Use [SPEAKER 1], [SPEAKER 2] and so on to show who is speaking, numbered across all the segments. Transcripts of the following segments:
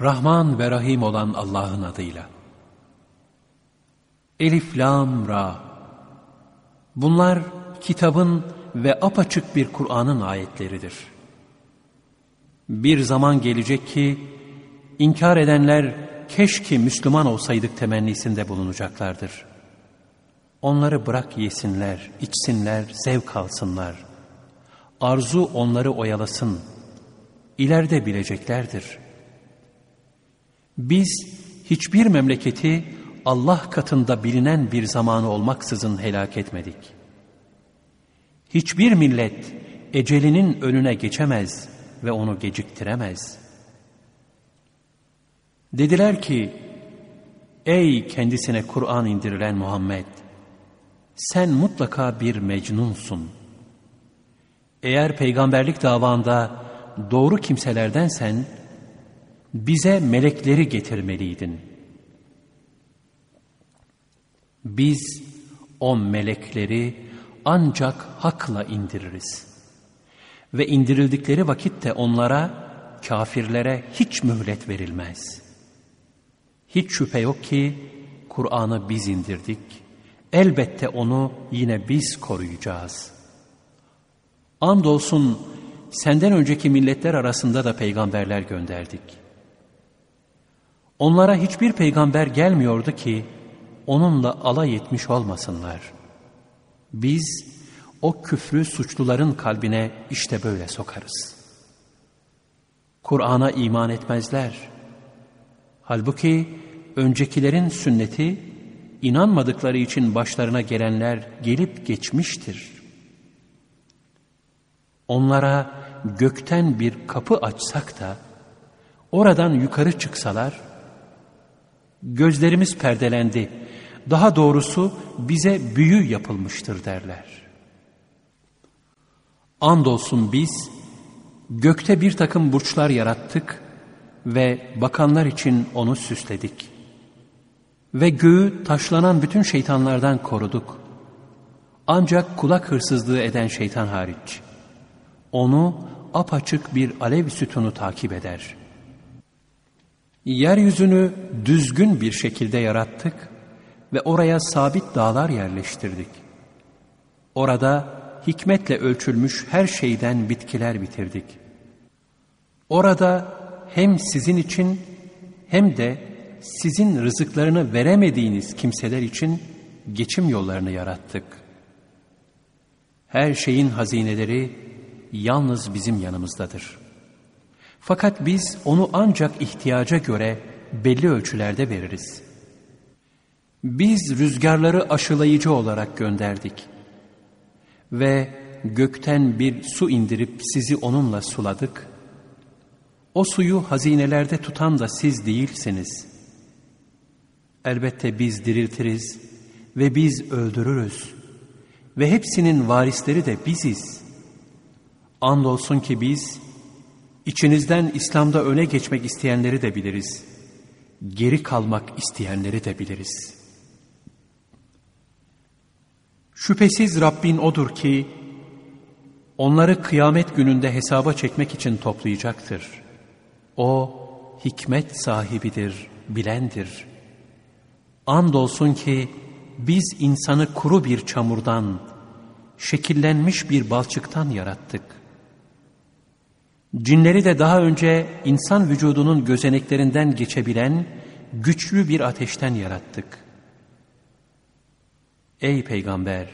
[SPEAKER 1] Rahman ve Rahim olan Allah'ın adıyla. Elif, Lam, Ra. Bunlar kitabın ve apaçık bir Kur'an'ın ayetleridir. Bir zaman gelecek ki, inkar edenler keşke Müslüman olsaydık temennisinde bulunacaklardır. Onları bırak yesinler, içsinler, zevk alsınlar. Arzu onları oyalasın. İleride bileceklerdir.'' Biz hiçbir memleketi Allah katında bilinen bir zamanı olmaksızın helak etmedik. Hiçbir millet ecelinin önüne geçemez ve onu geciktiremez. Dediler ki, ey kendisine Kur'an indirilen Muhammed, sen mutlaka bir mecnunsun. Eğer peygamberlik davanda doğru kimselerdensen, bize melekleri getirmeliydin. Biz o melekleri ancak hakla indiririz. Ve indirildikleri vakitte onlara, kafirlere hiç mühlet verilmez. Hiç şüphe yok ki Kur'an'ı biz indirdik. Elbette onu yine biz koruyacağız. Andolsun senden önceki milletler arasında da peygamberler gönderdik.'' Onlara hiçbir peygamber gelmiyordu ki onunla alay etmiş olmasınlar. Biz o küfrü suçluların kalbine işte böyle sokarız. Kur'an'a iman etmezler. Halbuki öncekilerin sünneti inanmadıkları için başlarına gelenler gelip geçmiştir. Onlara gökten bir kapı açsak da oradan yukarı çıksalar Gözlerimiz perdelendi. Daha doğrusu bize büyü yapılmıştır derler. Andolsun biz gökte bir takım burçlar yarattık ve bakanlar için onu süsledik. Ve göğü taşlanan bütün şeytanlardan koruduk. Ancak kulak hırsızlığı eden şeytan hariç. Onu apaçık bir alev sütunu takip eder.'' Yeryüzünü düzgün bir şekilde yarattık ve oraya sabit dağlar yerleştirdik. Orada hikmetle ölçülmüş her şeyden bitkiler bitirdik. Orada hem sizin için hem de sizin rızıklarını veremediğiniz kimseler için geçim yollarını yarattık. Her şeyin hazineleri yalnız bizim yanımızdadır.'' Fakat biz onu ancak ihtiyaca göre belli ölçülerde veririz. Biz rüzgarları aşılayıcı olarak gönderdik. Ve gökten bir su indirip sizi onunla suladık. O suyu hazinelerde tutan da siz değilsiniz. Elbette biz diriltiriz ve biz öldürürüz. Ve hepsinin varisleri de biziz. Andolsun ki biz İçinizden İslam'da öne geçmek isteyenleri de biliriz. Geri kalmak isteyenleri de biliriz. Şüphesiz Rabbin odur ki, onları kıyamet gününde hesaba çekmek için toplayacaktır. O, hikmet sahibidir, bilendir. Andolsun ki, biz insanı kuru bir çamurdan, şekillenmiş bir balçıktan yarattık. Cinleri de daha önce insan vücudunun gözeneklerinden geçebilen güçlü bir ateşten yarattık. Ey peygamber!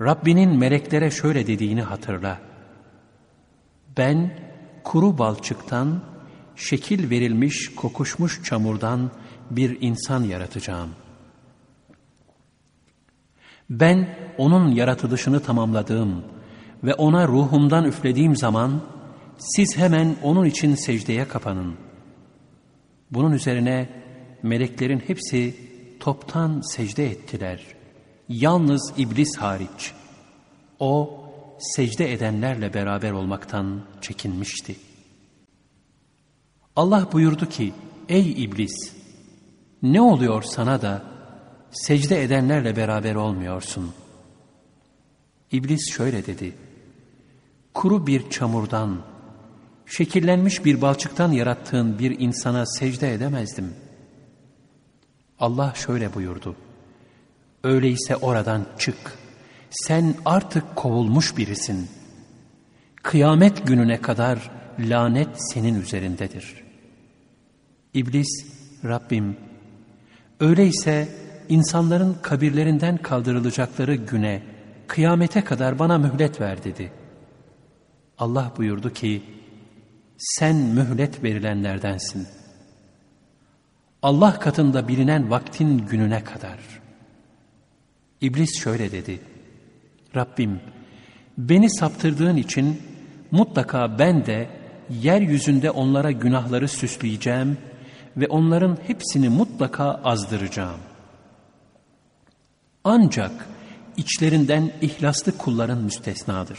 [SPEAKER 1] Rabbinin meleklere şöyle dediğini hatırla. Ben kuru balçıktan, şekil verilmiş kokuşmuş çamurdan bir insan yaratacağım. Ben onun yaratılışını tamamladığım, ve ona ruhumdan üflediğim zaman siz hemen onun için secdeye kapanın. Bunun üzerine meleklerin hepsi toptan secde ettiler. Yalnız iblis hariç. O secde edenlerle beraber olmaktan çekinmişti. Allah buyurdu ki, ey iblis, ne oluyor sana da secde edenlerle beraber olmuyorsun? İblis şöyle dedi, kuru bir çamurdan, şekillenmiş bir balçıktan yarattığın bir insana secde edemezdim. Allah şöyle buyurdu. Öyleyse oradan çık. Sen artık kovulmuş birisin. Kıyamet gününe kadar lanet senin üzerindedir. İblis, Rabbim, öyleyse insanların kabirlerinden kaldırılacakları güne, kıyamete kadar bana mühlet ver dedi. Allah buyurdu ki, sen mühlet verilenlerdensin. Allah katında bilinen vaktin gününe kadar. İblis şöyle dedi, Rabbim, beni saptırdığın için mutlaka ben de yeryüzünde onlara günahları süsleyeceğim ve onların hepsini mutlaka azdıracağım. Ancak içlerinden ihlaslı kulların müstesnadır.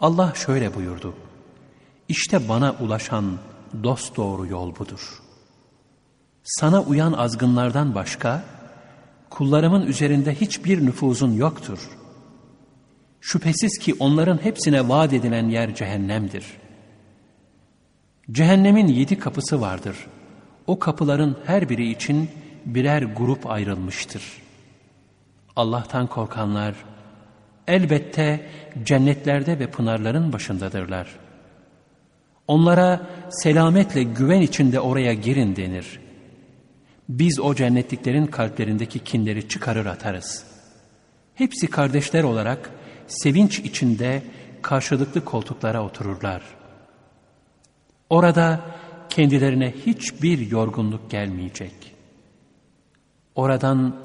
[SPEAKER 1] Allah şöyle buyurdu. İşte bana ulaşan dost doğru yol budur. Sana uyan azgınlardan başka, kullarımın üzerinde hiçbir nüfuzun yoktur. Şüphesiz ki onların hepsine vaat edilen yer cehennemdir. Cehennemin yedi kapısı vardır. O kapıların her biri için birer grup ayrılmıştır. Allah'tan korkanlar elbette cennetlerde ve pınarların başındadırlar. Onlara selametle güven içinde oraya girin denir. Biz o cennetliklerin kalplerindeki kinleri çıkarır atarız. Hepsi kardeşler olarak sevinç içinde karşılıklı koltuklara otururlar. Orada kendilerine hiçbir yorgunluk gelmeyecek. Oradan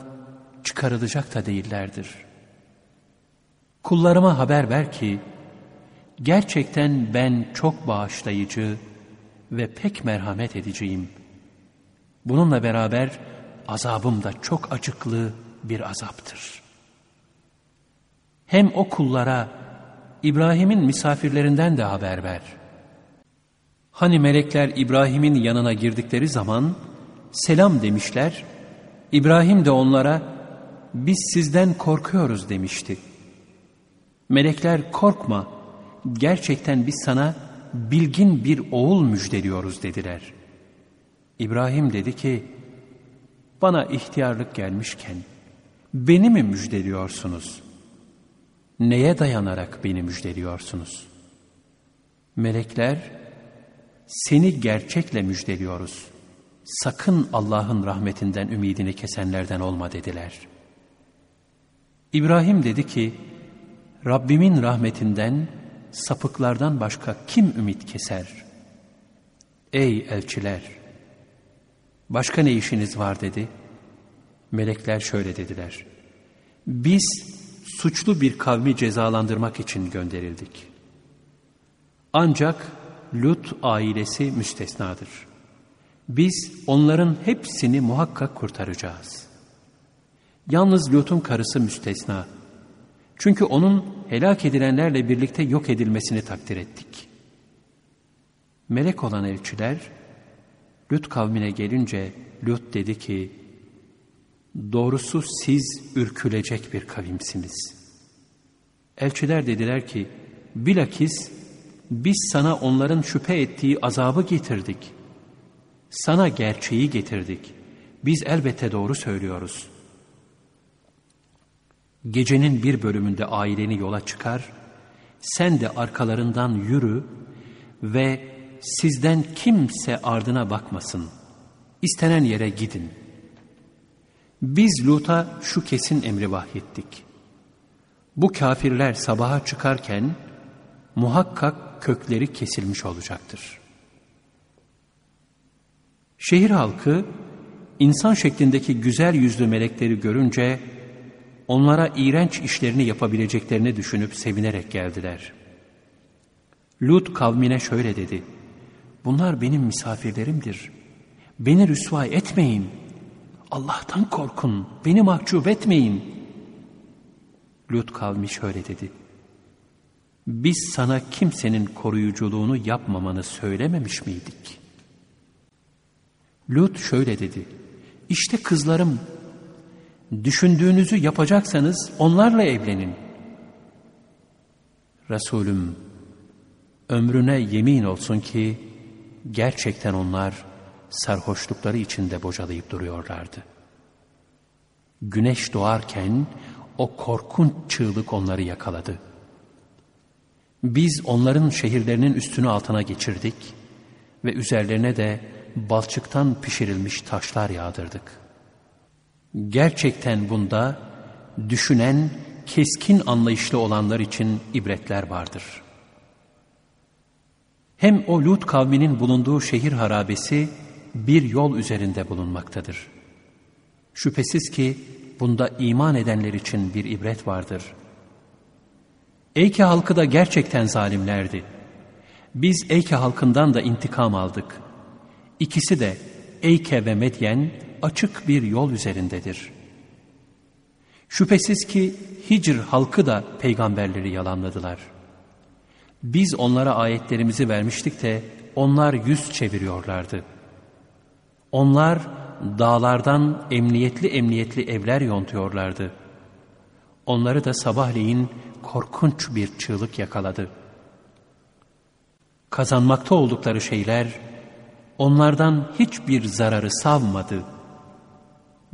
[SPEAKER 1] çıkarılacak da değillerdir. Kullarıma haber ver ki, gerçekten ben çok bağışlayıcı ve pek merhamet edeceğim. Bununla beraber azabım da çok acıklı bir azaptır. Hem o kullara İbrahim'in misafirlerinden de haber ver. Hani melekler İbrahim'in yanına girdikleri zaman selam demişler, İbrahim de onlara biz sizden korkuyoruz demişti. Melekler korkma, gerçekten biz sana bilgin bir oğul müjdeliyoruz dediler. İbrahim dedi ki, bana ihtiyarlık gelmişken beni mi müjdeliyorsunuz? Neye dayanarak beni müjdeliyorsunuz? Melekler, seni gerçekle müjdeliyoruz. Sakın Allah'ın rahmetinden ümidini kesenlerden olma dediler. İbrahim dedi ki, Rabbimin rahmetinden sapıklardan başka kim ümit keser? Ey elçiler! Başka ne işiniz var dedi. Melekler şöyle dediler. Biz suçlu bir kavmi cezalandırmak için gönderildik. Ancak Lut ailesi müstesnadır. Biz onların hepsini muhakkak kurtaracağız. Yalnız Lut'un karısı müstesna. Çünkü onun helak edilenlerle birlikte yok edilmesini takdir ettik. Melek olan elçiler Lut kavmine gelince Lut dedi ki doğrusu siz ürkülecek bir kavimsiniz. Elçiler dediler ki bilakis biz sana onların şüphe ettiği azabı getirdik. Sana gerçeği getirdik. Biz elbette doğru söylüyoruz.'' Gecenin bir bölümünde aileni yola çıkar, sen de arkalarından yürü ve sizden kimse ardına bakmasın. İstenen yere gidin. Biz Lut'a şu kesin emri vahyettik. Bu kafirler sabaha çıkarken muhakkak kökleri kesilmiş olacaktır. Şehir halkı insan şeklindeki güzel yüzlü melekleri görünce onlara iğrenç işlerini yapabileceklerini düşünüp sevinerek geldiler. Lut kavmine şöyle dedi. Bunlar benim misafirlerimdir. Beni rüsva etmeyin. Allah'tan korkun. Beni mahcup etmeyin. Lut kavmi şöyle dedi. Biz sana kimsenin koruyuculuğunu yapmamanı söylememiş miydik? Lut şöyle dedi. İşte kızlarım Düşündüğünüzü yapacaksanız onlarla evlenin. Resulüm, Ömrüne yemin olsun ki gerçekten onlar sarhoşlukları içinde bocalayıp duruyorlardı. Güneş doğarken o korkunç çığlık onları yakaladı. Biz onların şehirlerinin üstünü altına geçirdik ve üzerlerine de balçıktan pişirilmiş taşlar yağdırdık. Gerçekten bunda düşünen, keskin anlayışlı olanlar için ibretler vardır. Hem o Lut kavminin bulunduğu şehir harabesi bir yol üzerinde bulunmaktadır. Şüphesiz ki bunda iman edenler için bir ibret vardır. Eyke halkı da gerçekten zalimlerdi. Biz Eyke halkından da intikam aldık. İkisi de Eyke ve Medyen açık bir yol üzerindedir. Şüphesiz ki Hicr halkı da peygamberleri yalanladılar. Biz onlara ayetlerimizi vermiştik de onlar yüz çeviriyorlardı. Onlar dağlardan emniyetli emniyetli evler yontuyorlardı. Onları da sabahleyin korkunç bir çığlık yakaladı. Kazanmakta oldukları şeyler onlardan hiçbir zararı savmadı.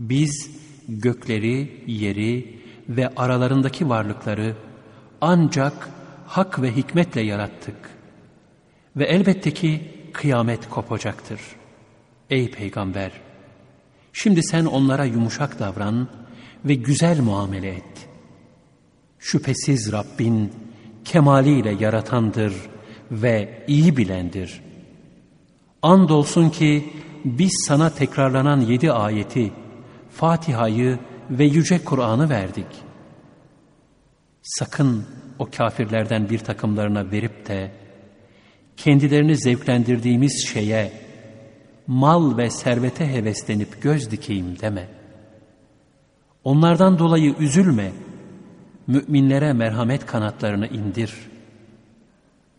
[SPEAKER 1] Biz gökleri, yeri ve aralarındaki varlıkları ancak hak ve hikmetle yarattık. Ve elbette ki kıyamet kopacaktır. Ey peygamber! Şimdi sen onlara yumuşak davran ve güzel muamele et. Şüphesiz Rabbin kemaliyle yaratandır ve iyi bilendir. Andolsun ki biz sana tekrarlanan yedi ayeti, Fatiha'yı ve Yüce Kur'an'ı verdik. Sakın o kafirlerden bir takımlarına verip de kendilerini zevklendirdiğimiz şeye mal ve servete heveslenip göz dikeyim deme. Onlardan dolayı üzülme. Müminlere merhamet kanatlarını indir.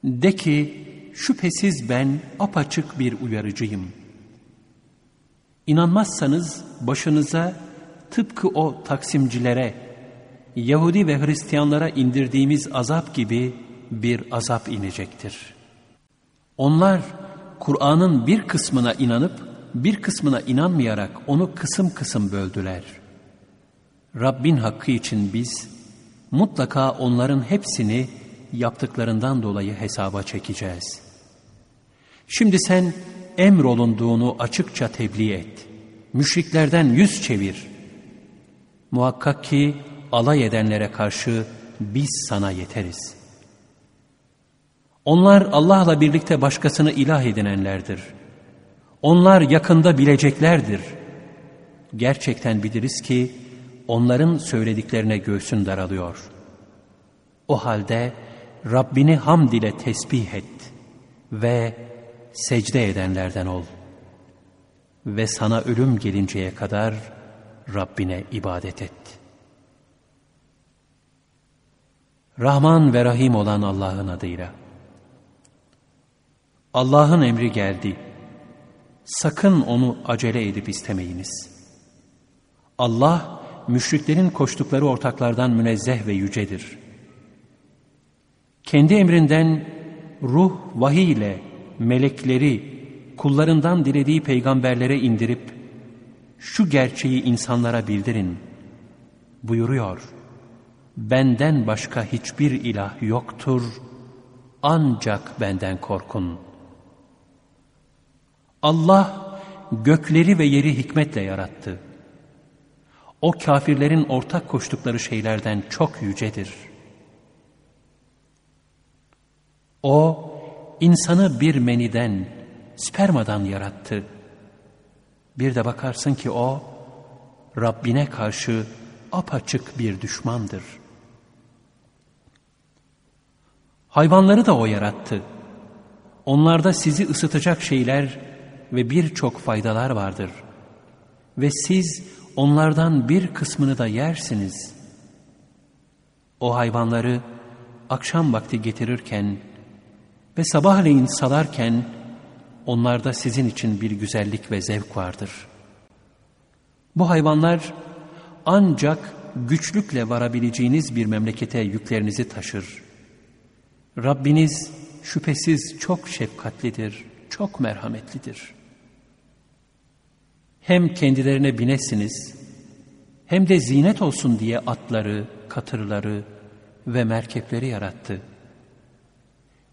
[SPEAKER 1] De ki şüphesiz ben apaçık bir uyarıcıyım. İnanmazsanız başınıza tıpkı o taksimcilere, Yahudi ve Hristiyanlara indirdiğimiz azap gibi bir azap inecektir. Onlar Kur'an'ın bir kısmına inanıp bir kısmına inanmayarak onu kısım kısım böldüler. Rabbin hakkı için biz mutlaka onların hepsini yaptıklarından dolayı hesaba çekeceğiz. Şimdi sen emrolunduğunu açıkça tebliğ et. Müşriklerden yüz çevir. Muhakkak ki alay edenlere karşı biz sana yeteriz.'' Onlar Allah'la birlikte başkasını ilah edinenlerdir. Onlar yakında bileceklerdir. Gerçekten biliriz ki onların söylediklerine göğsün daralıyor. O halde Rabbini hamd ile tesbih et ve secde edenlerden ol. Ve sana ölüm gelinceye kadar Rabbine ibadet et. Rahman ve Rahim olan Allah'ın adıyla. Allah'ın emri geldi. Sakın onu acele edip istemeyiniz. Allah, müşriklerin koştukları ortaklardan münezzeh ve yücedir. Kendi emrinden ruh vahiy ile melekleri kullarından dilediği peygamberlere indirip şu gerçeği insanlara bildirin buyuruyor. Benden başka hiçbir ilah yoktur ancak benden korkun.'' Allah gökleri ve yeri hikmetle yarattı. O kafirlerin ortak koştukları şeylerden çok yücedir. O insanı bir meniden, spermadan yarattı. Bir de bakarsın ki o Rabbine karşı apaçık bir düşmandır. Hayvanları da o yarattı. Onlarda sizi ısıtacak şeyler ve birçok faydalar vardır. Ve siz onlardan bir kısmını da yersiniz. O hayvanları akşam vakti getirirken ve sabahleyin salarken onlarda sizin için bir güzellik ve zevk vardır. Bu hayvanlar ancak güçlükle varabileceğiniz bir memlekete yüklerinizi taşır. Rabbiniz şüphesiz çok şefkatlidir, çok merhametlidir. Hem kendilerine binesiniz, hem de zinet olsun diye atları, katırları ve merkepleri yarattı.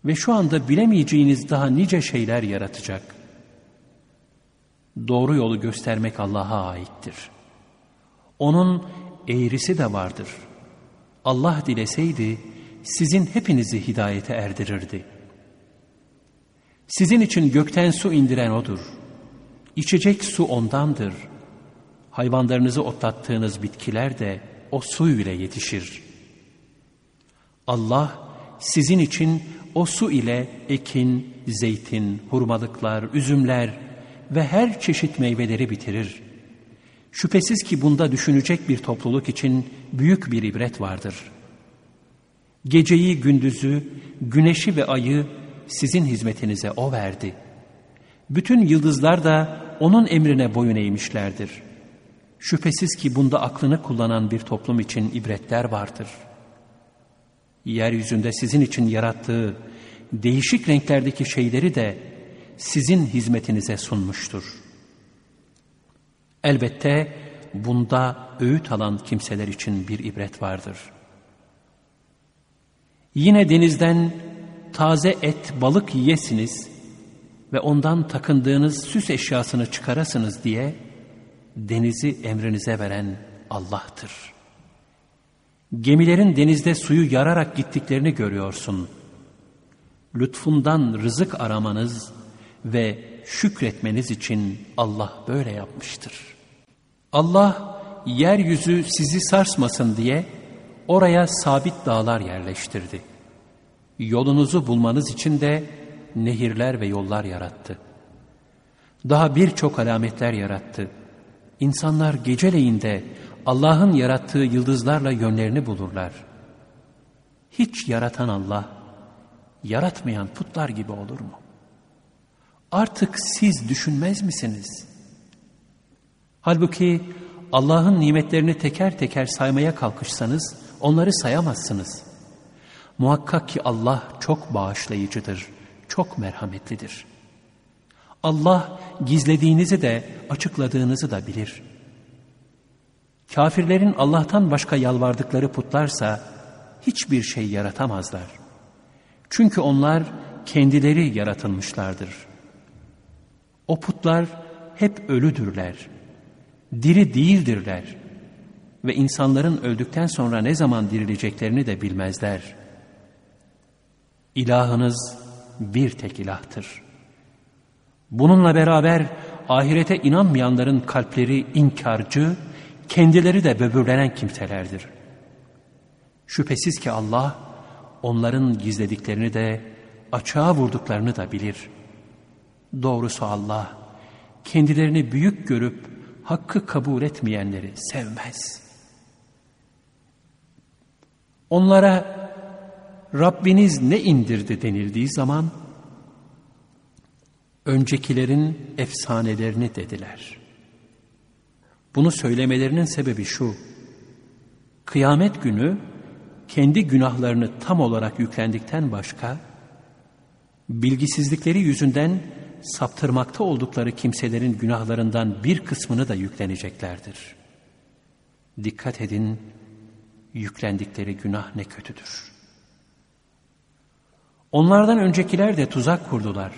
[SPEAKER 1] Ve şu anda bilemeyeceğiniz daha nice şeyler yaratacak. Doğru yolu göstermek Allah'a aittir. Onun eğrisi de vardır. Allah dileseydi sizin hepinizi hidayete erdirirdi. Sizin için gökten su indiren O'dur. İçecek su O'ndandır. Hayvanlarınızı otlattığınız bitkiler de o su ile yetişir. Allah sizin için o su ile ekin, zeytin, hurmalıklar, üzümler ve her çeşit meyveleri bitirir. Şüphesiz ki bunda düşünecek bir topluluk için büyük bir ibret vardır. Geceyi, gündüzü, güneşi ve ayı sizin hizmetinize O verdi. Bütün yıldızlar da O'nun emrine boyun eğmişlerdir. Şüphesiz ki bunda aklını kullanan bir toplum için ibretler vardır. Yeryüzünde sizin için yarattığı değişik renklerdeki şeyleri de sizin hizmetinize sunmuştur. Elbette bunda öğüt alan kimseler için bir ibret vardır. Yine denizden taze et, balık yiyesiniz ve ondan takındığınız süs eşyasını çıkarasınız diye denizi emrinize veren Allah'tır. Gemilerin denizde suyu yararak gittiklerini görüyorsun. Lütfundan rızık aramanız ve şükretmeniz için Allah böyle yapmıştır. Allah yeryüzü sizi sarsmasın diye oraya sabit dağlar yerleştirdi. Yolunuzu bulmanız için de nehirler ve yollar yarattı. Daha birçok alametler yarattı. İnsanlar geceleyin de Allah'ın yarattığı yıldızlarla yönlerini bulurlar. Hiç yaratan Allah, yaratmayan putlar gibi olur mu? Artık siz düşünmez misiniz? Halbuki Allah'ın nimetlerini teker teker saymaya kalkışsanız onları sayamazsınız. Muhakkak ki Allah çok bağışlayıcıdır, çok merhametlidir. Allah gizlediğinizi de açıkladığınızı da bilir. Kafirlerin Allah'tan başka yalvardıkları putlarsa hiçbir şey yaratamazlar. Çünkü onlar kendileri yaratılmışlardır. O putlar hep ölüdürler. Diri değildirler. Ve insanların öldükten sonra ne zaman dirileceklerini de bilmezler. İlahınız bir tek ilahtır. Bununla beraber ahirete inanmayanların kalpleri inkarcı, kendileri de böbürlenen kimselerdir. Şüphesiz ki Allah onların gizlediklerini de açığa vurduklarını da bilir. Doğrusu Allah kendilerini büyük görüp hakkı kabul etmeyenleri sevmez. Onlara Rabbiniz ne indirdi denildiği zaman öncekilerin efsanelerini dediler. Bunu söylemelerinin sebebi şu. Kıyamet günü kendi günahlarını tam olarak yüklendikten başka bilgisizlikleri yüzünden saptırmakta oldukları kimselerin günahlarından bir kısmını da yükleneceklerdir. Dikkat edin, yüklendikleri günah ne kötüdür. Onlardan öncekiler de tuzak kurdular.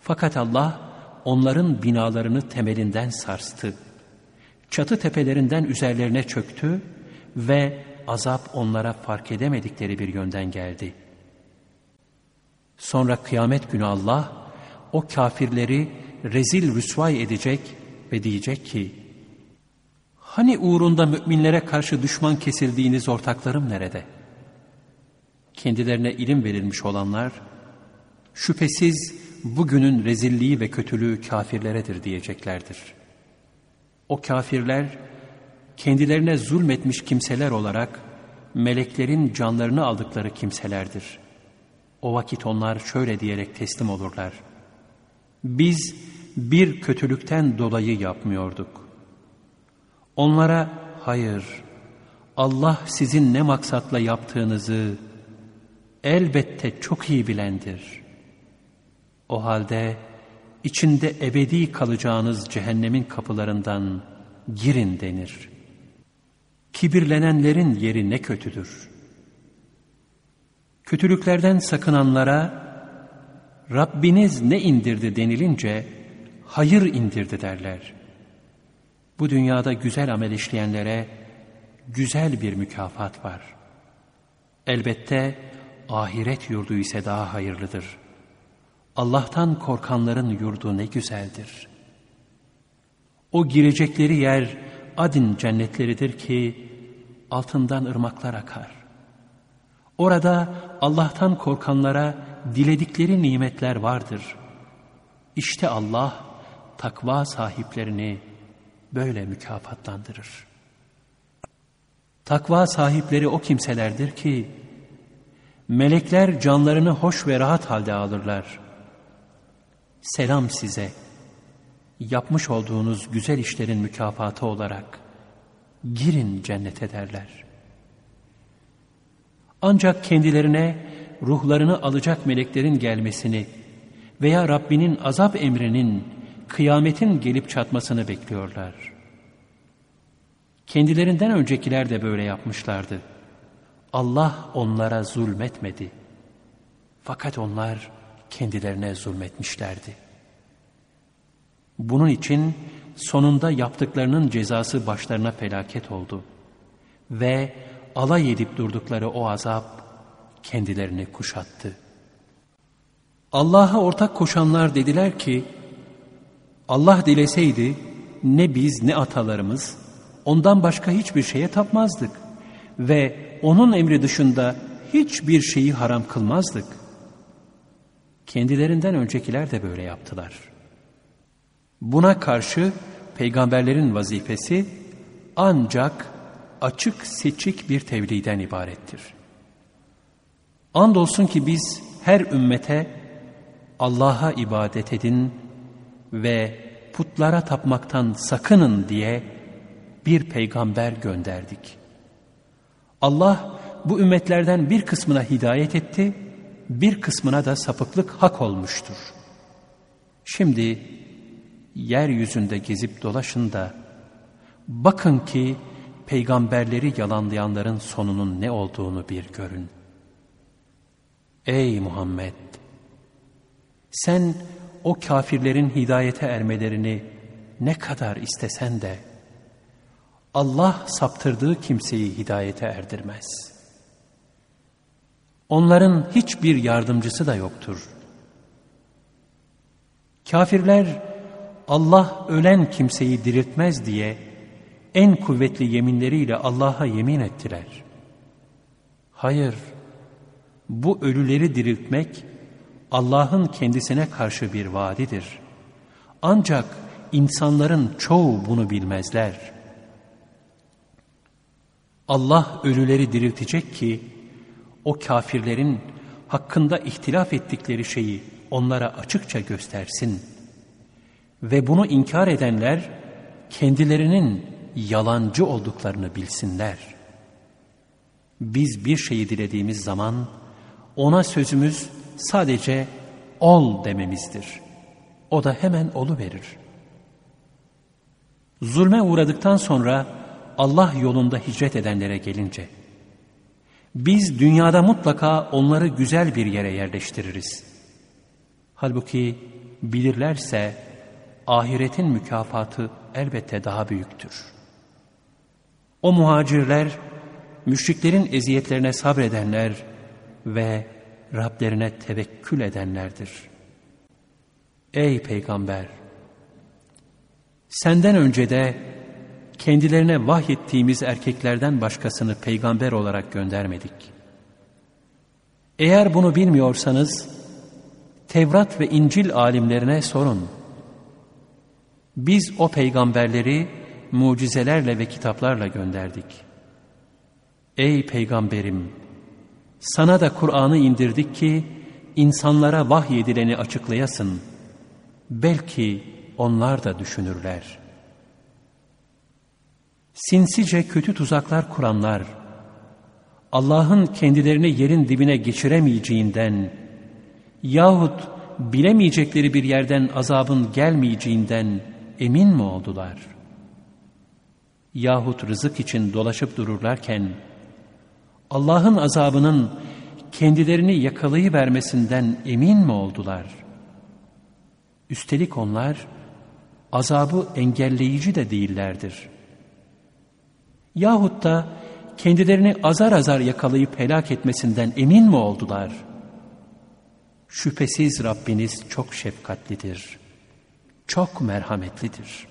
[SPEAKER 1] Fakat Allah onların binalarını temelinden sarstı. Çatı tepelerinden üzerlerine çöktü ve azap onlara fark edemedikleri bir yönden geldi. Sonra kıyamet günü Allah o kafirleri rezil rüsvay edecek ve diyecek ki Hani uğrunda müminlere karşı düşman kesildiğiniz ortaklarım nerede? Kendilerine ilim verilmiş olanlar şüphesiz bugünün rezilliği ve kötülüğü kafirleredir diyeceklerdir. O kafirler kendilerine zulmetmiş kimseler olarak meleklerin canlarını aldıkları kimselerdir. O vakit onlar şöyle diyerek teslim olurlar. Biz bir kötülükten dolayı yapmıyorduk. Onlara hayır, Allah sizin ne maksatla yaptığınızı elbette çok iyi bilendir. O halde içinde ebedi kalacağınız cehennemin kapılarından girin denir. Kibirlenenlerin yeri ne kötüdür. Kötülüklerden sakınanlara Rabbiniz ne indirdi denilince hayır indirdi derler. Bu dünyada güzel amel işleyenlere güzel bir mükafat var. Elbette ahiret yurdu ise daha hayırlıdır. Allah'tan korkanların yurdu ne güzeldir. O girecekleri yer adin cennetleridir ki altından ırmaklar akar. Orada Allah'tan korkanlara diledikleri nimetler vardır. İşte Allah takva sahiplerini böyle mükafatlandırır. Takva sahipleri o kimselerdir ki, melekler canlarını hoş ve rahat halde alırlar. Selam size, yapmış olduğunuz güzel işlerin mükafatı olarak, girin cennete derler. Ancak kendilerine ruhlarını alacak meleklerin gelmesini veya Rabbinin azap emrinin, kıyametin gelip çatmasını bekliyorlar. Kendilerinden öncekiler de böyle yapmışlardı. Allah onlara zulmetmedi. Fakat onlar kendilerine zulmetmişlerdi. Bunun için sonunda yaptıklarının cezası başlarına felaket oldu. Ve alay edip durdukları o azap kendilerini kuşattı. Allah'a ortak koşanlar dediler ki, Allah dileseydi ne biz ne atalarımız ondan başka hiçbir şeye tapmazdık ve onun emri dışında hiçbir şeyi haram kılmazdık. Kendilerinden öncekiler de böyle yaptılar. Buna karşı peygamberlerin vazifesi ancak açık seçik bir tebliğden ibarettir. Andolsun ki biz her ümmete Allah'a ibadet edin ve putlara tapmaktan sakının diye bir peygamber gönderdik. Allah bu ümmetlerden bir kısmına hidayet etti, bir kısmına da sapıklık hak olmuştur. Şimdi yeryüzünde gezip dolaşın da bakın ki peygamberleri yalanlayanların sonunun ne olduğunu bir görün. Ey Muhammed! Sen o kafirlerin hidayete ermelerini ne kadar istesen de Allah saptırdığı kimseyi hidayete erdirmez. Onların hiçbir yardımcısı da yoktur. Kafirler Allah ölen kimseyi diriltmez diye en kuvvetli yeminleriyle Allah'a yemin ettiler. Hayır, bu ölüleri diriltmek Allah'ın kendisine karşı bir vaadidir. Ancak insanların çoğu bunu bilmezler. Allah ölüleri diriltecek ki o kafirlerin hakkında ihtilaf ettikleri şeyi onlara açıkça göstersin. Ve bunu inkar edenler kendilerinin yalancı olduklarını bilsinler. Biz bir şeyi dilediğimiz zaman ona sözümüz sadece ol dememizdir. O da hemen olu verir. Zulme uğradıktan sonra Allah yolunda hicret edenlere gelince biz dünyada mutlaka onları güzel bir yere yerleştiririz. Halbuki bilirlerse ahiretin mükafatı elbette daha büyüktür. O muhacirler, müşriklerin eziyetlerine sabredenler ve Rablerine tevekkül edenlerdir. Ey Peygamber! Senden önce de kendilerine vahyettiğimiz erkeklerden başkasını peygamber olarak göndermedik. Eğer bunu bilmiyorsanız Tevrat ve İncil alimlerine sorun. Biz o peygamberleri mucizelerle ve kitaplarla gönderdik. Ey peygamberim! Sana da Kur'an'ı indirdik ki insanlara vahyedileni açıklayasın. Belki onlar da düşünürler. Sinsice kötü tuzaklar kuranlar, Allah'ın kendilerini yerin dibine geçiremeyeceğinden yahut bilemeyecekleri bir yerden azabın gelmeyeceğinden emin mi oldular? Yahut rızık için dolaşıp dururlarken Allah'ın azabının kendilerini yakalayıvermesinden emin mi oldular? Üstelik onlar azabı engelleyici de değillerdir. Yahut da kendilerini azar azar yakalayıp helak etmesinden emin mi oldular? Şüphesiz Rabbiniz çok şefkatlidir, çok merhametlidir.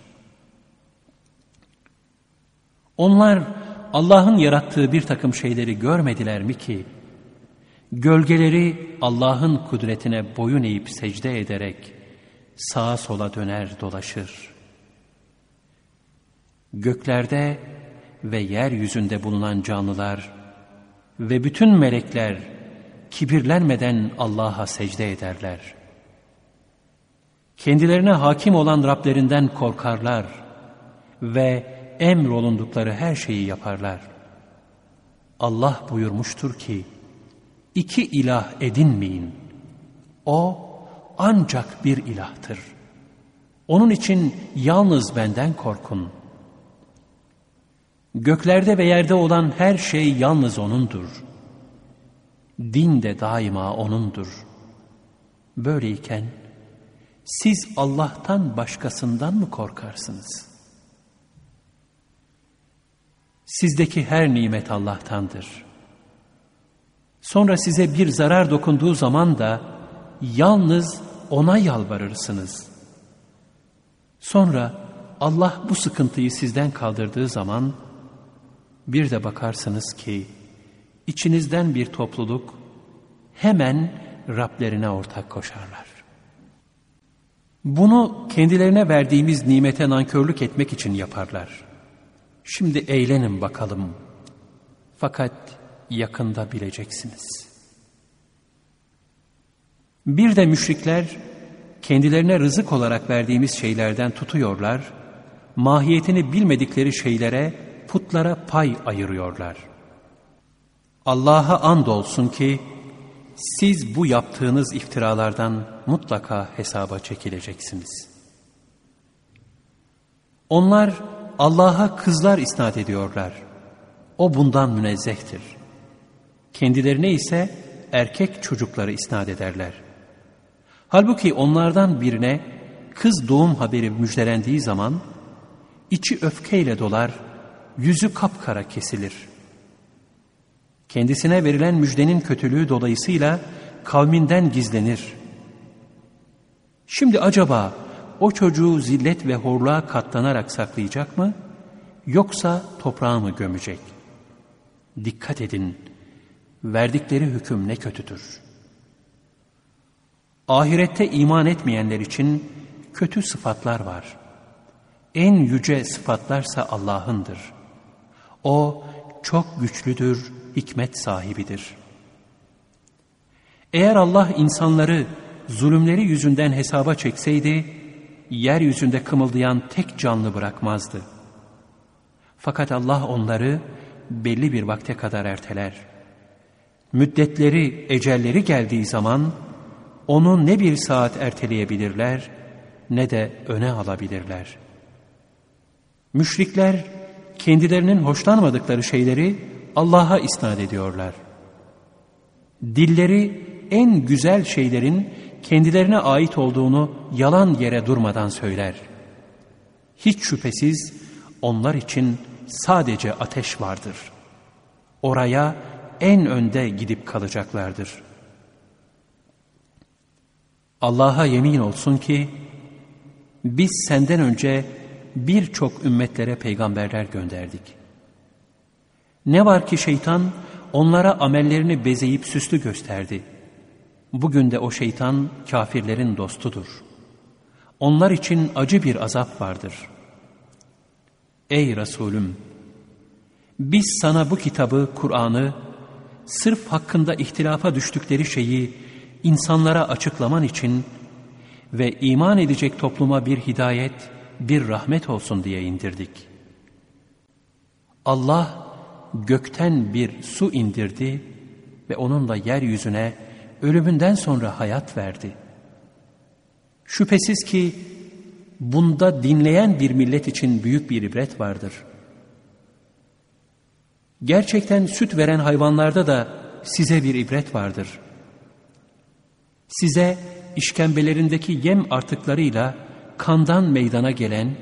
[SPEAKER 1] Onlar Allah'ın yarattığı bir takım şeyleri görmediler mi ki, gölgeleri Allah'ın kudretine boyun eğip secde ederek sağa sola döner dolaşır. Göklerde ve yeryüzünde bulunan canlılar ve bütün melekler kibirlenmeden Allah'a secde ederler. Kendilerine hakim olan Rablerinden korkarlar ve emrolundukları her şeyi yaparlar. Allah buyurmuştur ki, iki ilah edinmeyin. O ancak bir ilahtır. Onun için yalnız benden korkun. Göklerde ve yerde olan her şey yalnız O'nundur. Din de daima O'nundur. Böyleyken siz Allah'tan başkasından mı korkarsınız?'' Sizdeki her nimet Allah'tandır. Sonra size bir zarar dokunduğu zaman da yalnız O'na yalvarırsınız. Sonra Allah bu sıkıntıyı sizden kaldırdığı zaman bir de bakarsınız ki içinizden bir topluluk hemen Rablerine ortak koşarlar. Bunu kendilerine verdiğimiz nimete nankörlük etmek için yaparlar. Şimdi eğlenin bakalım. Fakat yakında bileceksiniz. Bir de müşrikler kendilerine rızık olarak verdiğimiz şeylerden tutuyorlar, mahiyetini bilmedikleri şeylere, putlara pay ayırıyorlar. Allah'a andolsun ki siz bu yaptığınız iftiralardan mutlaka hesaba çekileceksiniz. Onlar Allah'a kızlar isnat ediyorlar. O bundan münezzehtir. Kendilerine ise erkek çocukları isnat ederler. Halbuki onlardan birine kız doğum haberi müjdelendiği zaman içi öfkeyle dolar, yüzü kapkara kesilir. Kendisine verilen müjdenin kötülüğü dolayısıyla kavminden gizlenir. Şimdi acaba o çocuğu zillet ve horluğa katlanarak saklayacak mı? Yoksa toprağa mı gömecek? Dikkat edin, verdikleri hüküm ne kötüdür. Ahirette iman etmeyenler için kötü sıfatlar var. En yüce sıfatlarsa Allah'ındır. O çok güçlüdür, hikmet sahibidir. Eğer Allah insanları zulümleri yüzünden hesaba çekseydi, yeryüzünde kımıldayan tek canlı bırakmazdı. Fakat Allah onları belli bir vakte kadar erteler. Müddetleri, ecelleri geldiği zaman onu ne bir saat erteleyebilirler ne de öne alabilirler. Müşrikler kendilerinin hoşlanmadıkları şeyleri Allah'a isnat ediyorlar. Dilleri en güzel şeylerin kendilerine ait olduğunu yalan yere durmadan söyler. Hiç şüphesiz onlar için sadece ateş vardır. Oraya en önde gidip kalacaklardır. Allah'a yemin olsun ki biz senden önce birçok ümmetlere peygamberler gönderdik. Ne var ki şeytan onlara amellerini bezeyip süslü gösterdi. Bugün de o şeytan kafirlerin dostudur. Onlar için acı bir azap vardır. Ey Resulüm! Biz sana bu kitabı, Kur'an'ı, sırf hakkında ihtilafa düştükleri şeyi insanlara açıklaman için ve iman edecek topluma bir hidayet, bir rahmet olsun diye indirdik. Allah gökten bir su indirdi ve onunla yeryüzüne ölümünden sonra hayat verdi. Şüphesiz ki bunda dinleyen bir millet için büyük bir ibret vardır. Gerçekten süt veren hayvanlarda da size bir ibret vardır. Size işkembelerindeki yem artıklarıyla kandan meydana gelen,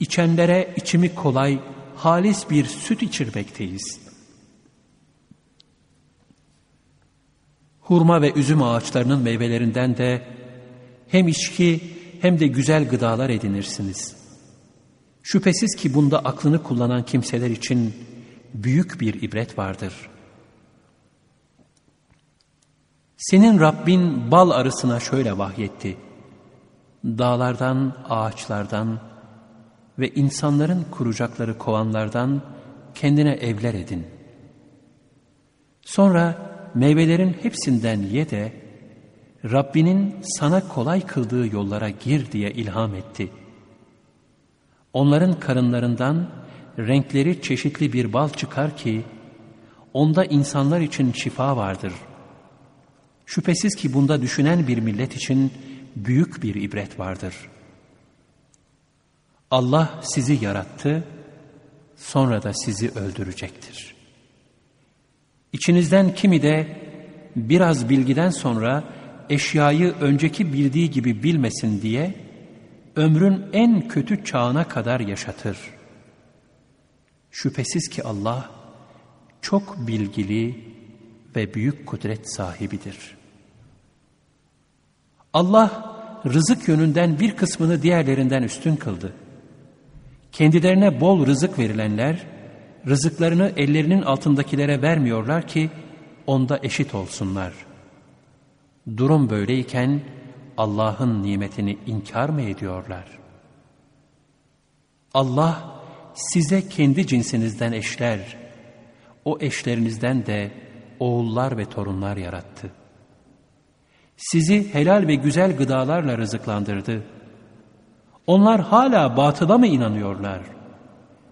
[SPEAKER 1] içenlere içimi kolay, halis bir süt içirmekteyiz. Hurma ve üzüm ağaçlarının meyvelerinden de hem içki hem de güzel gıdalar edinirsiniz. Şüphesiz ki bunda aklını kullanan kimseler için büyük bir ibret vardır. Senin Rabbin bal arısına şöyle vahyetti. Dağlardan, ağaçlardan ve insanların kuracakları kovanlardan kendine evler edin. Sonra meyvelerin hepsinden ye de Rabbinin sana kolay kıldığı yollara gir diye ilham etti. Onların karınlarından renkleri çeşitli bir bal çıkar ki, onda insanlar için şifa vardır. Şüphesiz ki bunda düşünen bir millet için büyük bir ibret vardır. Allah sizi yarattı, sonra da sizi öldürecektir. İçinizden kimi de biraz bilgiden sonra eşyayı önceki bildiği gibi bilmesin diye ömrün en kötü çağına kadar yaşatır. Şüphesiz ki Allah çok bilgili ve büyük kudret sahibidir. Allah rızık yönünden bir kısmını diğerlerinden üstün kıldı. Kendilerine bol rızık verilenler, rızıklarını ellerinin altındakilere vermiyorlar ki onda eşit olsunlar.'' Durum böyleyken Allah'ın nimetini inkar mı ediyorlar? Allah size kendi cinsinizden eşler, o eşlerinizden de oğullar ve torunlar yarattı. Sizi helal ve güzel gıdalarla rızıklandırdı. Onlar hala batıla mı inanıyorlar?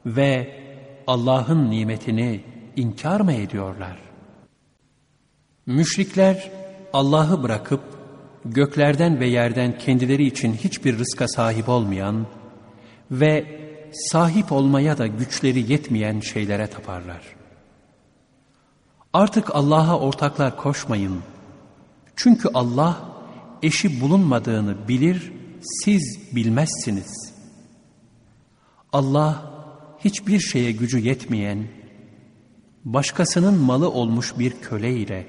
[SPEAKER 1] Ve Allah'ın nimetini inkar mı ediyorlar? Müşrikler Allah'ı bırakıp göklerden ve yerden kendileri için hiçbir rızka sahip olmayan ve sahip olmaya da güçleri yetmeyen şeylere taparlar. Artık Allah'a ortaklar koşmayın. Çünkü Allah eşi bulunmadığını bilir, siz bilmezsiniz. Allah hiçbir şeye gücü yetmeyen, başkasının malı olmuş bir köle ile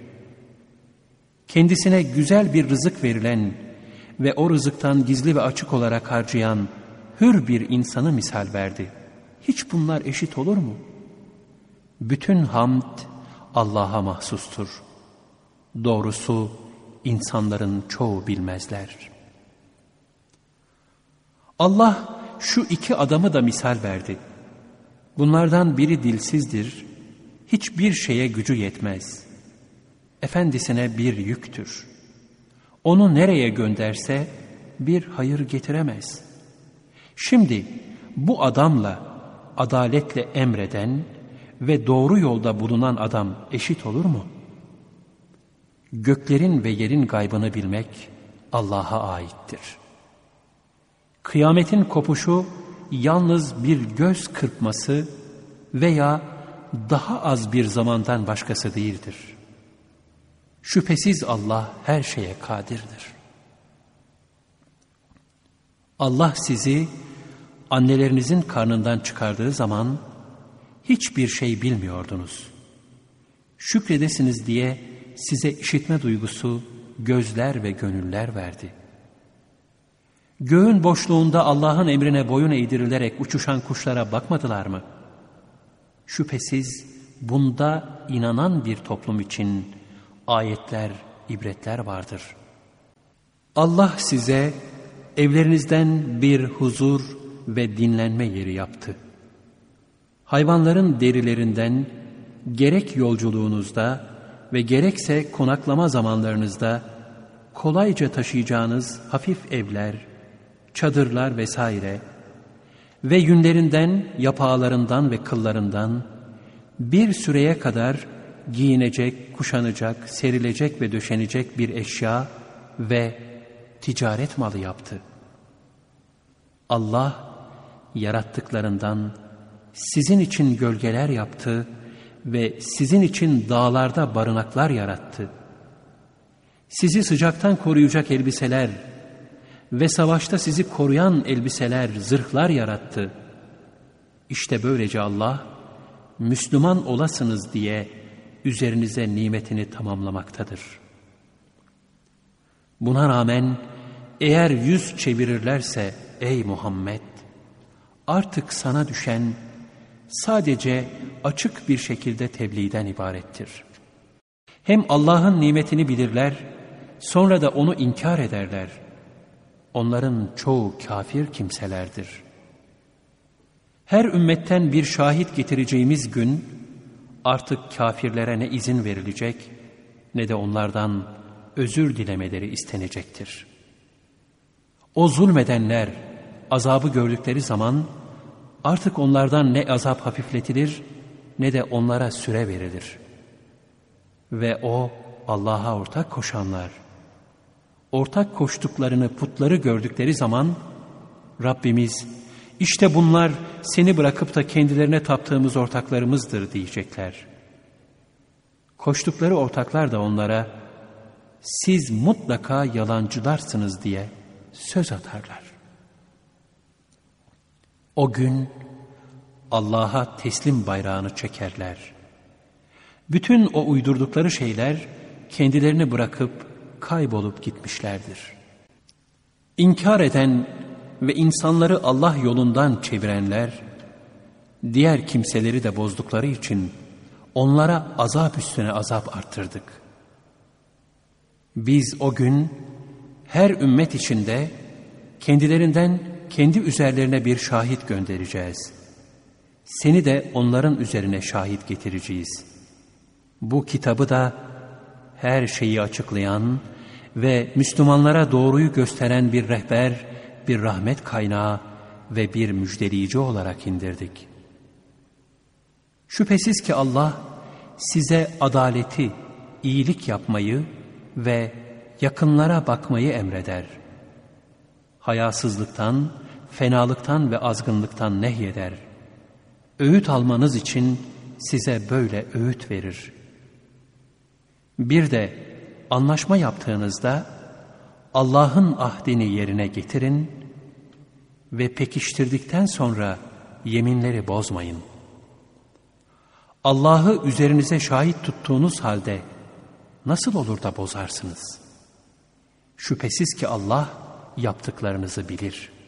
[SPEAKER 1] kendisine güzel bir rızık verilen ve o rızıktan gizli ve açık olarak harcayan hür bir insanı misal verdi. Hiç bunlar eşit olur mu? Bütün hamd Allah'a mahsustur. Doğrusu insanların çoğu bilmezler. Allah şu iki adamı da misal verdi. Bunlardan biri dilsizdir, hiçbir şeye gücü yetmez efendisine bir yüktür. Onu nereye gönderse bir hayır getiremez. Şimdi bu adamla adaletle emreden ve doğru yolda bulunan adam eşit olur mu? Göklerin ve yerin gaybını bilmek Allah'a aittir. Kıyametin kopuşu yalnız bir göz kırpması veya daha az bir zamandan başkası değildir.'' Şüphesiz Allah her şeye kadirdir. Allah sizi annelerinizin karnından çıkardığı zaman hiçbir şey bilmiyordunuz. Şükredesiniz diye size işitme duygusu, gözler ve gönüller verdi. Göğün boşluğunda Allah'ın emrine boyun eğdirilerek uçuşan kuşlara bakmadılar mı? Şüphesiz bunda inanan bir toplum için ayetler, ibretler vardır. Allah size evlerinizden bir huzur ve dinlenme yeri yaptı. Hayvanların derilerinden gerek yolculuğunuzda ve gerekse konaklama zamanlarınızda kolayca taşıyacağınız hafif evler, çadırlar vesaire ve yünlerinden, yapağlarından ve kıllarından bir süreye kadar giyinecek, kuşanacak, serilecek ve döşenecek bir eşya ve ticaret malı yaptı. Allah yarattıklarından sizin için gölgeler yaptı ve sizin için dağlarda barınaklar yarattı. Sizi sıcaktan koruyacak elbiseler ve savaşta sizi koruyan elbiseler, zırhlar yarattı. İşte böylece Allah, Müslüman olasınız diye üzerinize nimetini tamamlamaktadır. Buna rağmen eğer yüz çevirirlerse ey Muhammed, artık sana düşen sadece açık bir şekilde tebliğden ibarettir. Hem Allah'ın nimetini bilirler, sonra da onu inkar ederler. Onların çoğu kafir kimselerdir. Her ümmetten bir şahit getireceğimiz gün, artık kafirlere ne izin verilecek, ne de onlardan özür dilemeleri istenecektir. O zulmedenler azabı gördükleri zaman, Artık onlardan ne azap hafifletilir ne de onlara süre verilir. Ve o Allah'a ortak koşanlar, ortak koştuklarını putları gördükleri zaman Rabbimiz işte bunlar seni bırakıp da kendilerine taptığımız ortaklarımızdır diyecekler. Koştukları ortaklar da onlara siz mutlaka yalancılarsınız diye söz atarlar. O gün Allah'a teslim bayrağını çekerler. Bütün o uydurdukları şeyler kendilerini bırakıp kaybolup gitmişlerdir. İnkar eden ve insanları Allah yolundan çevirenler, diğer kimseleri de bozdukları için onlara azap üstüne azap arttırdık. Biz o gün her ümmet içinde kendilerinden kendi üzerlerine bir şahit göndereceğiz. Seni de onların üzerine şahit getireceğiz. Bu kitabı da her şeyi açıklayan ve Müslümanlara doğruyu gösteren bir rehber, bir rahmet kaynağı ve bir müjdeleyici olarak indirdik. Şüphesiz ki Allah size adaleti, iyilik yapmayı ve yakınlara bakmayı emreder. Hayasızlıktan, fenalıktan ve azgınlıktan nehyeder. Öğüt almanız için size böyle öğüt verir. Bir de anlaşma yaptığınızda Allah'ın ahdini yerine getirin ve pekiştirdikten sonra yeminleri bozmayın. Allah'ı üzerinize şahit tuttuğunuz halde nasıl olur da bozarsınız? Şüphesiz ki Allah yaptıklarınızı bilir.''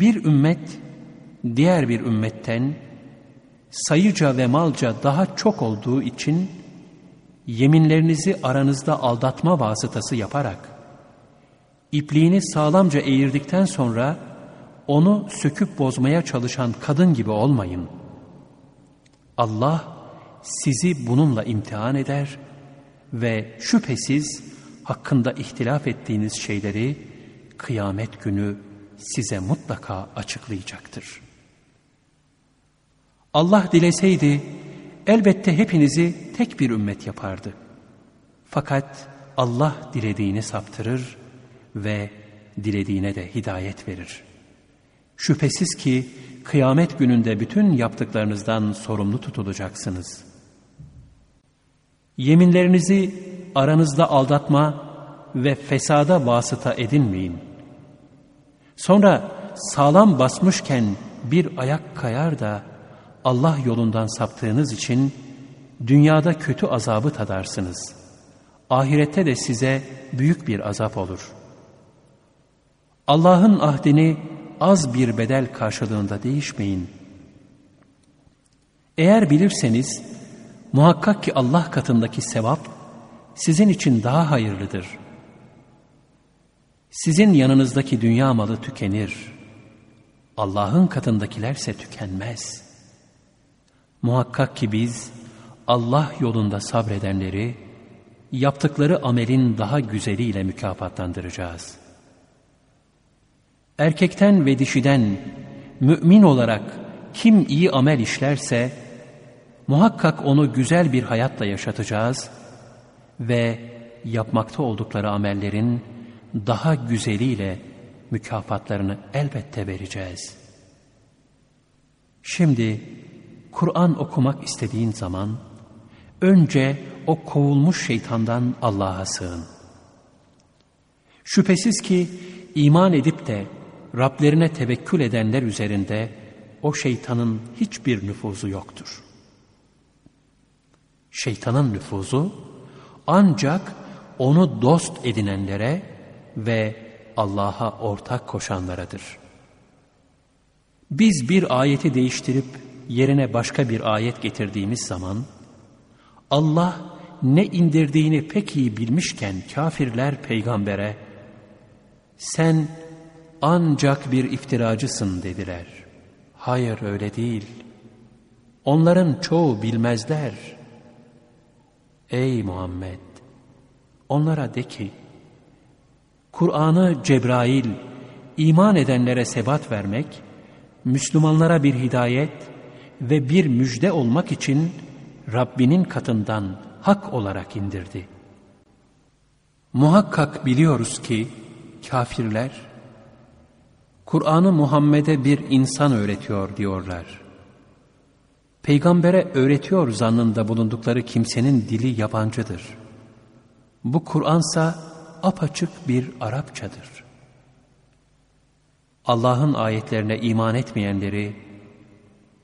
[SPEAKER 1] Bir ümmet diğer bir ümmetten sayıca ve malca daha çok olduğu için yeminlerinizi aranızda aldatma vasıtası yaparak ipliğini sağlamca eğirdikten sonra onu söküp bozmaya çalışan kadın gibi olmayın. Allah sizi bununla imtihan eder ve şüphesiz hakkında ihtilaf ettiğiniz şeyleri kıyamet günü size mutlaka açıklayacaktır. Allah dileseydi elbette hepinizi tek bir ümmet yapardı. Fakat Allah dilediğini saptırır ve dilediğine de hidayet verir. Şüphesiz ki kıyamet gününde bütün yaptıklarınızdan sorumlu tutulacaksınız. Yeminlerinizi aranızda aldatma ve fesada vasıta edinmeyin.'' Sonra sağlam basmışken bir ayak kayar da Allah yolundan saptığınız için dünyada kötü azabı tadarsınız. Ahirette de size büyük bir azap olur. Allah'ın ahdini az bir bedel karşılığında değişmeyin. Eğer bilirseniz muhakkak ki Allah katındaki sevap sizin için daha hayırlıdır.'' Sizin yanınızdaki dünya malı tükenir. Allah'ın katındakilerse tükenmez. Muhakkak ki biz Allah yolunda sabredenleri yaptıkları amelin daha güzeliyle mükafatlandıracağız. Erkekten ve dişiden mümin olarak kim iyi amel işlerse muhakkak onu güzel bir hayatla yaşatacağız ve yapmakta oldukları amellerin daha güzeliyle mükafatlarını elbette vereceğiz. Şimdi Kur'an okumak istediğin zaman önce o kovulmuş şeytandan Allah'a sığın. Şüphesiz ki iman edip de Rablerine tevekkül edenler üzerinde o şeytanın hiçbir nüfuzu yoktur. Şeytanın nüfuzu ancak onu dost edinenlere ve Allah'a ortak koşanlaradır. Biz bir ayeti değiştirip yerine başka bir ayet getirdiğimiz zaman Allah ne indirdiğini pek iyi bilmişken kafirler peygambere sen ancak bir iftiracısın dediler. Hayır öyle değil. Onların çoğu bilmezler. Ey Muhammed! Onlara de ki, Kur'an'ı Cebrail, iman edenlere sebat vermek, Müslümanlara bir hidayet ve bir müjde olmak için Rabbinin katından hak olarak indirdi. Muhakkak biliyoruz ki kafirler, Kur'an'ı Muhammed'e bir insan öğretiyor diyorlar. Peygambere öğretiyor zannında bulundukları kimsenin dili yabancıdır. Bu Kur'ansa apaçık bir Arapçadır. Allah'ın ayetlerine iman etmeyenleri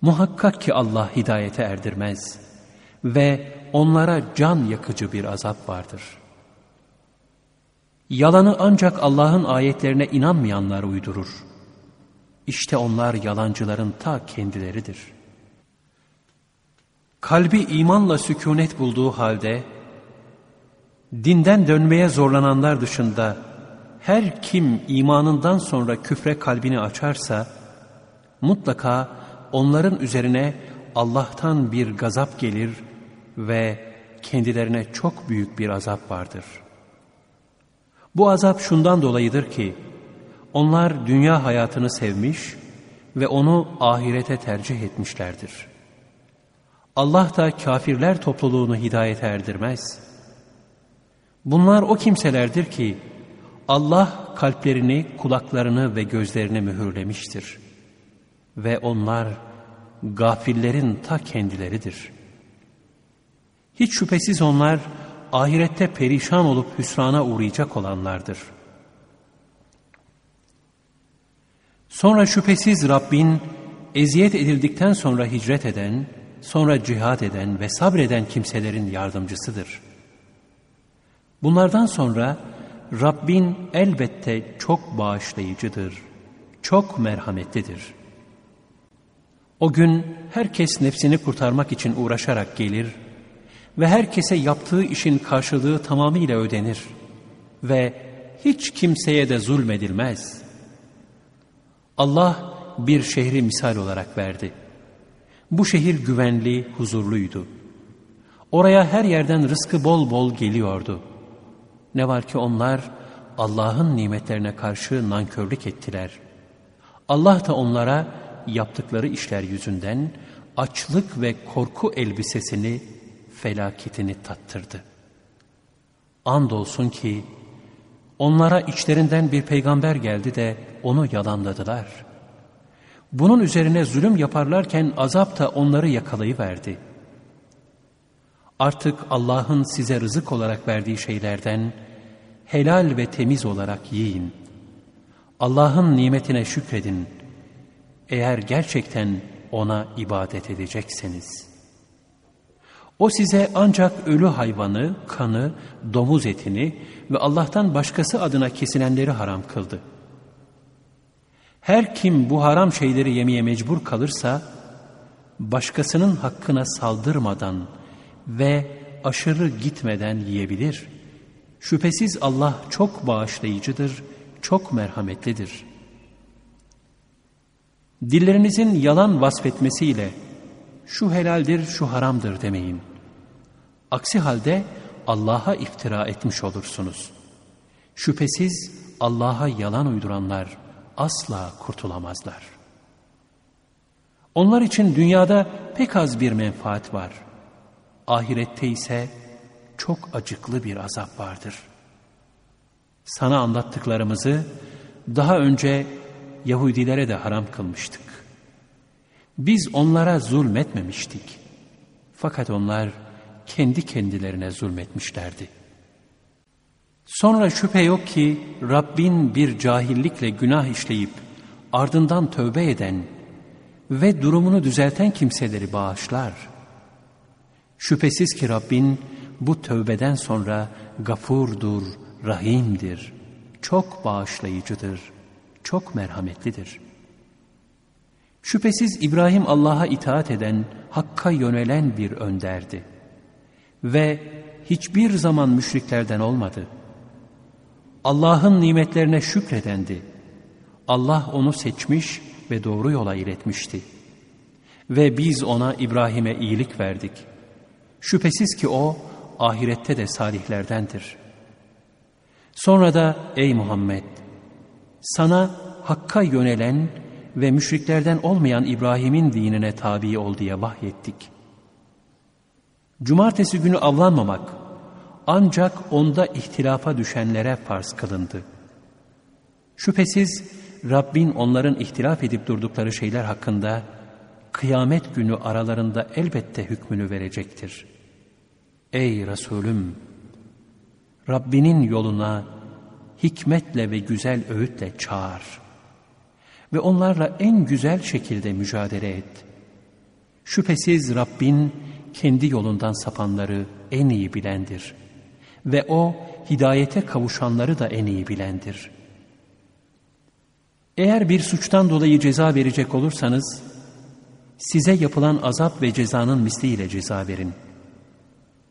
[SPEAKER 1] muhakkak ki Allah hidayete erdirmez ve onlara can yakıcı bir azap vardır. Yalanı ancak Allah'ın ayetlerine inanmayanlar uydurur. İşte onlar yalancıların ta kendileridir. Kalbi imanla sükunet bulduğu halde, dinden dönmeye zorlananlar dışında her kim imanından sonra küfre kalbini açarsa, mutlaka onların üzerine Allah'tan bir gazap gelir ve kendilerine çok büyük bir azap vardır. Bu azap şundan dolayıdır ki, onlar dünya hayatını sevmiş ve onu ahirete tercih etmişlerdir. Allah da kafirler topluluğunu hidayete erdirmez. Bunlar o kimselerdir ki Allah kalplerini, kulaklarını ve gözlerini mühürlemiştir. Ve onlar gafillerin ta kendileridir. Hiç şüphesiz onlar ahirette perişan olup hüsrana uğrayacak olanlardır.'' Sonra şüphesiz Rabbin eziyet edildikten sonra hicret eden, sonra cihad eden ve sabreden kimselerin yardımcısıdır. Bunlardan sonra Rabbin elbette çok bağışlayıcıdır, çok merhametlidir. O gün herkes nefsini kurtarmak için uğraşarak gelir ve herkese yaptığı işin karşılığı tamamıyla ödenir ve hiç kimseye de zulmedilmez.'' Allah bir şehri misal olarak verdi. Bu şehir güvenli, huzurluydu. Oraya her yerden rızkı bol bol geliyordu. Ne var ki onlar Allah'ın nimetlerine karşı nankörlük ettiler. Allah da onlara yaptıkları işler yüzünden açlık ve korku elbisesini, felaketini tattırdı. Andolsun ki Onlara içlerinden bir peygamber geldi de onu yalanladılar. Bunun üzerine zulüm yaparlarken azap da onları yakalayıverdi. Artık Allah'ın size rızık olarak verdiği şeylerden helal ve temiz olarak yiyin. Allah'ın nimetine şükredin. Eğer gerçekten ona ibadet edecekseniz.'' O size ancak ölü hayvanı, kanı, domuz etini ve Allah'tan başkası adına kesilenleri haram kıldı. Her kim bu haram şeyleri yemeye mecbur kalırsa, başkasının hakkına saldırmadan ve aşırı gitmeden yiyebilir. Şüphesiz Allah çok bağışlayıcıdır, çok merhametlidir. Dillerinizin yalan vasfetmesiyle, şu helaldir, şu haramdır demeyin. Aksi halde Allah'a iftira etmiş olursunuz. Şüphesiz Allah'a yalan uyduranlar asla kurtulamazlar. Onlar için dünyada pek az bir menfaat var. Ahirette ise çok acıklı bir azap vardır. Sana anlattıklarımızı daha önce Yahudilere de haram kılmıştık. Biz onlara zulmetmemiştik. Fakat onlar kendi kendilerine zulmetmişlerdi. Sonra şüphe yok ki Rabbin bir cahillikle günah işleyip ardından tövbe eden ve durumunu düzelten kimseleri bağışlar. Şüphesiz ki Rabbin bu tövbeden sonra gafurdur, rahimdir, çok bağışlayıcıdır, çok merhametlidir. Şüphesiz İbrahim Allah'a itaat eden, Hakk'a yönelen bir önderdi. Ve hiçbir zaman müşriklerden olmadı. Allah'ın nimetlerine şükredendi. Allah onu seçmiş ve doğru yola iletmişti. Ve biz ona İbrahim'e iyilik verdik. Şüphesiz ki o ahirette de salihlerdendir. Sonra da ey Muhammed sana Hakk'a yönelen ve müşriklerden olmayan İbrahim'in dinine tabi ol diye vahyettik. Cumartesi günü avlanmamak ancak onda ihtilafa düşenlere farz kılındı. Şüphesiz Rabbin onların ihtilaf edip durdukları şeyler hakkında kıyamet günü aralarında elbette hükmünü verecektir. Ey Resulüm! Rabbinin yoluna hikmetle ve güzel öğütle çağır. Ve onlarla en güzel şekilde mücadele et. Şüphesiz Rabbin kendi yolundan sapanları en iyi bilendir. Ve O hidayete kavuşanları da en iyi bilendir.'' Eğer bir suçtan dolayı ceza verecek olursanız, size yapılan azap ve cezanın misliyle ceza verin.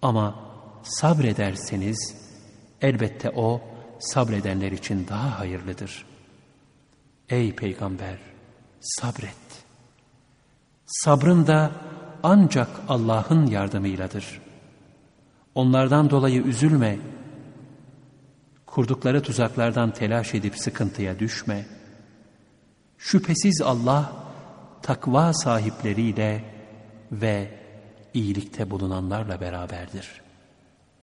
[SPEAKER 1] Ama sabrederseniz, elbette o sabredenler için daha hayırlıdır. Ey Peygamber, sabret. Sabrın da ancak Allah'ın yardımıyladır. Onlardan dolayı üzülme, kurdukları tuzaklardan telaş edip sıkıntıya düşme.'' Şüphesiz Allah takva sahipleriyle ve iyilikte bulunanlarla beraberdir.''